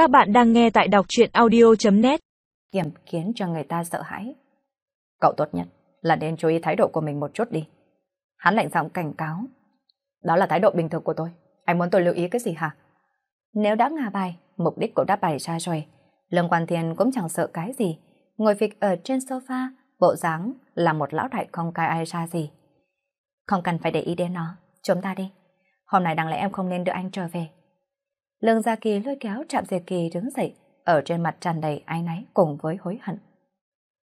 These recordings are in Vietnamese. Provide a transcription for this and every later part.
Các bạn đang nghe tại đọc truyện audio.net Kiểm khiến cho người ta sợ hãi. Cậu tốt nhất là nên chú ý thái độ của mình một chút đi. Hắn lạnh giọng cảnh cáo. Đó là thái độ bình thường của tôi. Anh muốn tôi lưu ý cái gì hả? Nếu đã ngà bài, mục đích cậu đã bày ra rồi. Lương Quan Thiên cũng chẳng sợ cái gì. Ngồi phịch ở trên sofa, bộ dáng là một lão đại không cai ai ra gì. Không cần phải để ý đến nó, chúng ta đi. Hôm nay đáng lẽ em không nên đưa anh trở về. Lương Gia Kỳ lôi kéo Trạm Diệp Kỳ đứng dậy, ở trên mặt tràn đầy áy náy cùng với hối hận.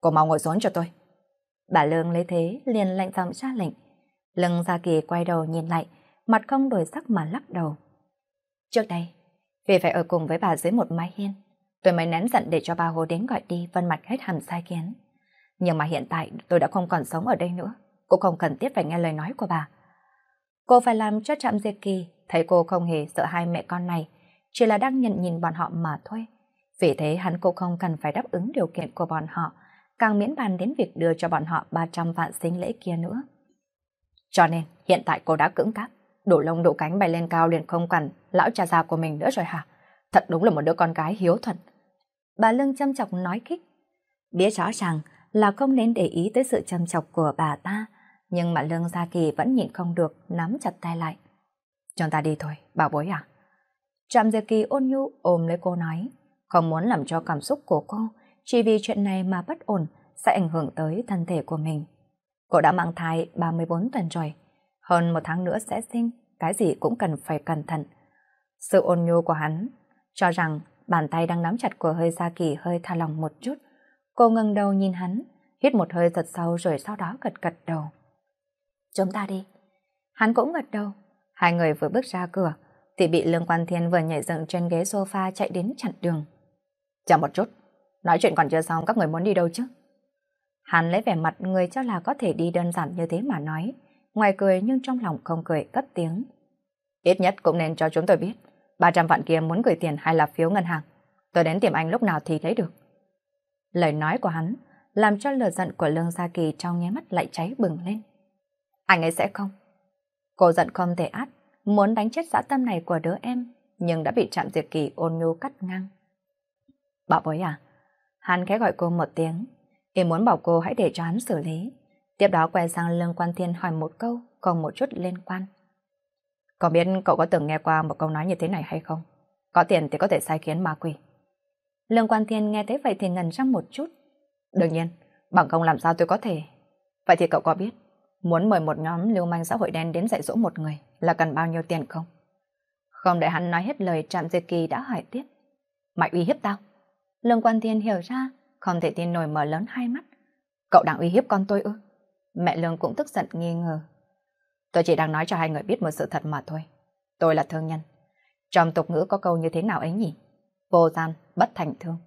Cô mau ngồi xuống cho tôi. Bà Lương lấy thế liền lạnh giọng ra lệnh. Lương Gia Kỳ quay đầu nhìn lại, mặt không đổi sắc mà lắc đầu. Trước đây, vì phải ở cùng với bà dưới một mái hiên, tôi mới nén giận để cho bà Hồ đến gọi đi vân mặt hết hẳn sai kiến. Nhưng mà hiện tại tôi đã không còn sống ở đây nữa, cũng không cần thiết phải nghe lời nói của bà. Cô phải làm cho Trạm Diệp Kỳ thấy cô không hề sợ hai mẹ con này, chỉ là đang nhận nhìn bọn họ mà thôi. Vì thế hắn cũng không cần phải đáp ứng điều kiện của bọn họ, càng miễn bàn đến việc đưa cho bọn họ 300 vạn sinh lễ kia nữa. Cho nên, hiện tại cô đã cưỡng cáp, đổ lông đổ cánh bay lên cao liền không cần lão cha già của mình nữa rồi hả? Thật đúng là một đứa con gái hiếu thuận. Bà Lương chăm chọc nói khích. Biết rõ ràng là không nên để ý tới sự chăm chọc của bà ta, nhưng mà Lương Gia Kỳ vẫn nhịn không được, nắm chặt tay lại. Chúng ta đi thôi, bảo bối à? Trạm Diệp Kỳ ôn nhu ôm lấy cô nói, không muốn làm cho cảm xúc của cô, chỉ vì chuyện này mà bất ổn sẽ ảnh hưởng tới thân thể của mình. Cô đã mang thai 34 tuần rồi, hơn một tháng nữa sẽ sinh, cái gì cũng cần phải cẩn thận. Sự ôn nhu của hắn cho rằng bàn tay đang nắm chặt của hơi Gia Kỳ hơi tha lòng một chút. Cô ngẩng đầu nhìn hắn, hít một hơi thật sâu rồi sau đó gật gật đầu. Chúng ta đi. Hắn cũng gật đầu. Hai người vừa bước ra cửa, thì bị Lương Quan Thiên vừa nhảy dựng trên ghế sofa chạy đến chặn đường. Chờ một chút, nói chuyện còn chưa xong các người muốn đi đâu chứ? Hắn lấy vẻ mặt người cho là có thể đi đơn giản như thế mà nói, ngoài cười nhưng trong lòng không cười cất tiếng. Ít nhất cũng nên cho chúng tôi biết, 300 vạn kia muốn gửi tiền hay là phiếu ngân hàng. Tôi đến tìm anh lúc nào thì lấy được. Lời nói của hắn làm cho lửa giận của Lương Gia Kỳ trong nháy mắt lại cháy bừng lên. Anh ấy sẽ không. Cô giận không thể át, muốn đánh chết dã tâm này của đứa em, nhưng đã bị Trạm Diệt Kỳ ôn nhu cắt ngang. Bảo bối à? Hắn khẽ gọi cô một tiếng, ý muốn bảo cô hãy để cho hắn xử lý. Tiếp đó quay sang Lương Quan Thiên hỏi một câu, còn một chút liên quan. Có biết cậu có từng nghe qua một câu nói như thế này hay không? Có tiền thì có thể sai khiến ma quỷ. Lương Quan Thiên nghe thế vậy thì ngần ra một chút. Đương nhiên, bằng không làm sao tôi có thể. Vậy thì cậu có biết, muốn mời một nhóm lưu manh xã hội đen đến dạy dỗ một người là cần bao nhiêu tiền không? Không để hắn nói hết lời Trạm Diệt Kỳ đã hỏi tiếp. Mày uy hiếp tao? Lương Quan Thiên hiểu ra, không thể tin nổi mở lớn hai mắt. Cậu đang uy hiếp con tôi ư? Mẹ Lương cũng tức giận nghi ngờ. Tôi chỉ đang nói cho hai người biết một sự thật mà thôi. Tôi là thương nhân. Trong tục ngữ có câu như thế nào ấy nhỉ? Vô gian, bất thành thương.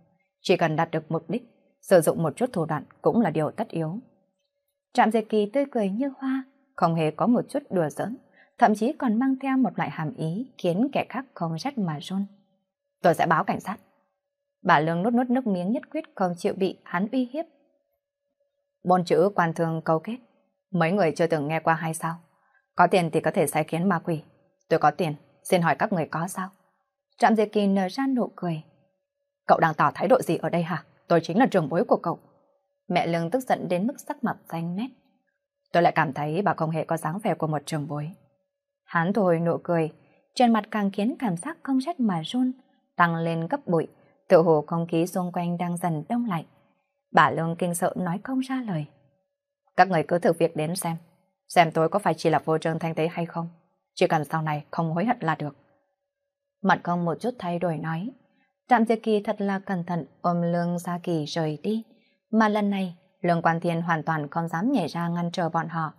Chỉ cần đạt được mục đích, sử dụng một chút thủ đoạn cũng là điều tất yếu. Trạm Diệt Kỳ tươi cười như hoa, không hề có một chút đùa giỡn, thậm chí còn mang theo một loại hàm ý khiến kẻ khác không rét mà run. Tôi sẽ báo cảnh sát. Bà Lương nuốt nuốt nước miếng nhất quyết không chịu bị hắn uy hiếp. Bốn chữ quan thương câu kết, mấy người chưa từng nghe qua hay sao? Có tiền thì có thể sai khiến ma quỷ. Tôi có tiền, xin hỏi các người có sao? Trạm Diệp Kỳ nở ra nụ cười. Cậu đang tỏ thái độ gì ở đây hả? Tôi chính là trưởng bối của cậu. Mẹ Lương tức giận đến mức sắc mặt xanh nét. Tôi lại cảm thấy bà không hề có dáng vẻ của một trường bối. Hắn thu hồi nụ cười, trên mặt càng khiến cảm giác không rét mà run, tăng lên gấp bụi, tự hồ không khí xung quanh đang dần đông lạnh Bà Lương kinh sợ nói không ra lời. Các người cứ thử việc đến xem, xem tôi có phải chỉ là vô trơn thanh tế hay không. Chỉ cần sau này không hối hận là được. Mặt không một chút thay đổi nói. Trạm Diệp Kỳ thật là cẩn thận ôm Lương Gia Kỳ rời đi. Mà lần này, Lương Quan Thiên hoàn toàn không dám nhảy ra ngăn trở bọn họ.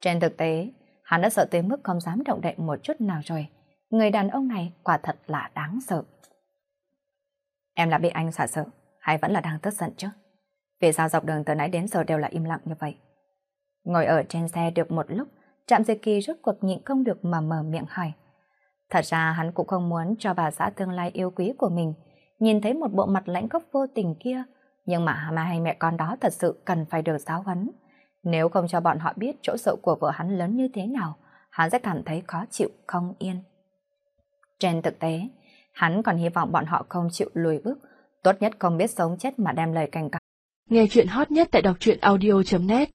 Trên thực tế, hắn đã sợ tới mức không dám động đậy một chút nào rồi. Người đàn ông này quả thật là đáng sợ. Em là bị anh xả sợ, hay vẫn là đang tức giận chứ? Vì sao dọc đường từ nãy đến giờ đều là im lặng như vậy? Ngồi ở trên xe được một lúc, Trạm Diệt Kỳ rốt cuộc nhịn không được mà mở miệng hỏi. Thật ra hắn cũng không muốn cho bà xã tương lai yêu quý của mình nhìn thấy một bộ mặt lãnh khốc vô tình kia, nhưng mà mà hai mẹ con đó thật sự cần phải được giáo huấn. Nếu không cho bọn họ biết chỗ sợ của vợ hắn lớn như thế nào, hắn sẽ cảm thấy khó chịu, không yên. Trên thực tế, Hắn còn hy vọng bọn họ không chịu lùi bước, tốt nhất không biết sống chết mà đem lời cảnh cáo. Nghe chuyện hot nhất tại đọc truyện audio.net